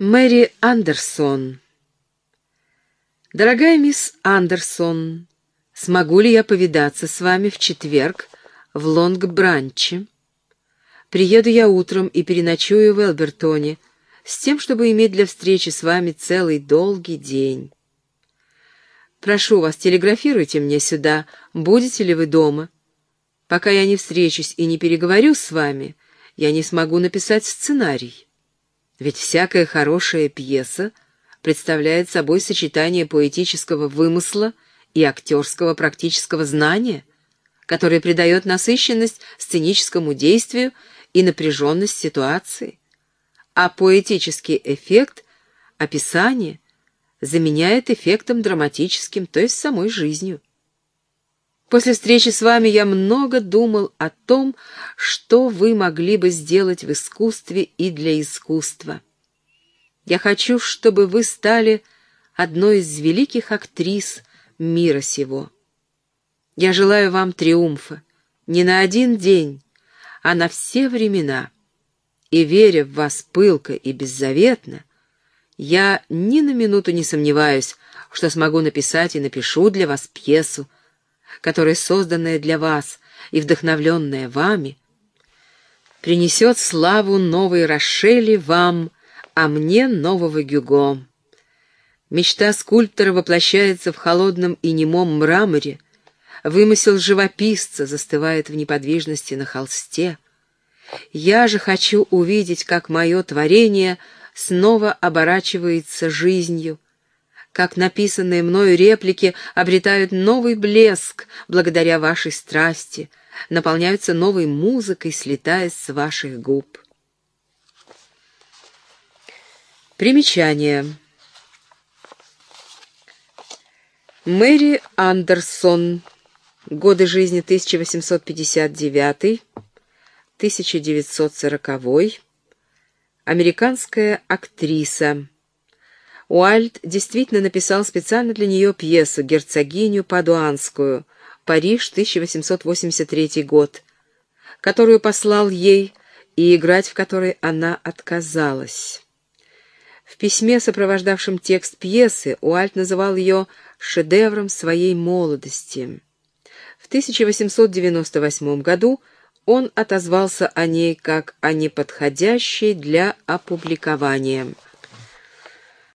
Мэри Андерсон Дорогая мисс Андерсон, смогу ли я повидаться с вами в четверг в Лонг-Бранче? Приеду я утром и переночую в Элбертоне, с тем, чтобы иметь для встречи с вами целый долгий день. Прошу вас, телеграфируйте мне сюда, будете ли вы дома. Пока я не встречусь и не переговорю с вами, я не смогу написать сценарий. Ведь всякая хорошая пьеса представляет собой сочетание поэтического вымысла и актерского практического знания, которое придает насыщенность сценическому действию и напряженность ситуации. А поэтический эффект, описание, заменяет эффектом драматическим, то есть самой жизнью. После встречи с вами я много думал о том, что вы могли бы сделать в искусстве и для искусства. Я хочу, чтобы вы стали одной из великих актрис мира сего. Я желаю вам триумфа не на один день, а на все времена. И веря в вас пылко и беззаветно, я ни на минуту не сомневаюсь, что смогу написать и напишу для вас пьесу, которая, созданная для вас и вдохновленная вами, принесет славу новой Рошели вам, а мне нового Гюго. Мечта скульптора воплощается в холодном и немом мраморе, вымысел живописца застывает в неподвижности на холсте. Я же хочу увидеть, как мое творение снова оборачивается жизнью, как написанные мною реплики обретают новый блеск благодаря вашей страсти, наполняются новой музыкой, слетая с ваших губ. Примечание. Мэри Андерсон. Годы жизни 1859-1940. Американская актриса. Уальд действительно написал специально для нее пьесу «Герцогиню Падуанскую», Париж, 1883 год, которую послал ей и играть в которой она отказалась. В письме, сопровождавшем текст пьесы, Уальт называл ее шедевром своей молодости. В 1898 году он отозвался о ней как о неподходящей для опубликования.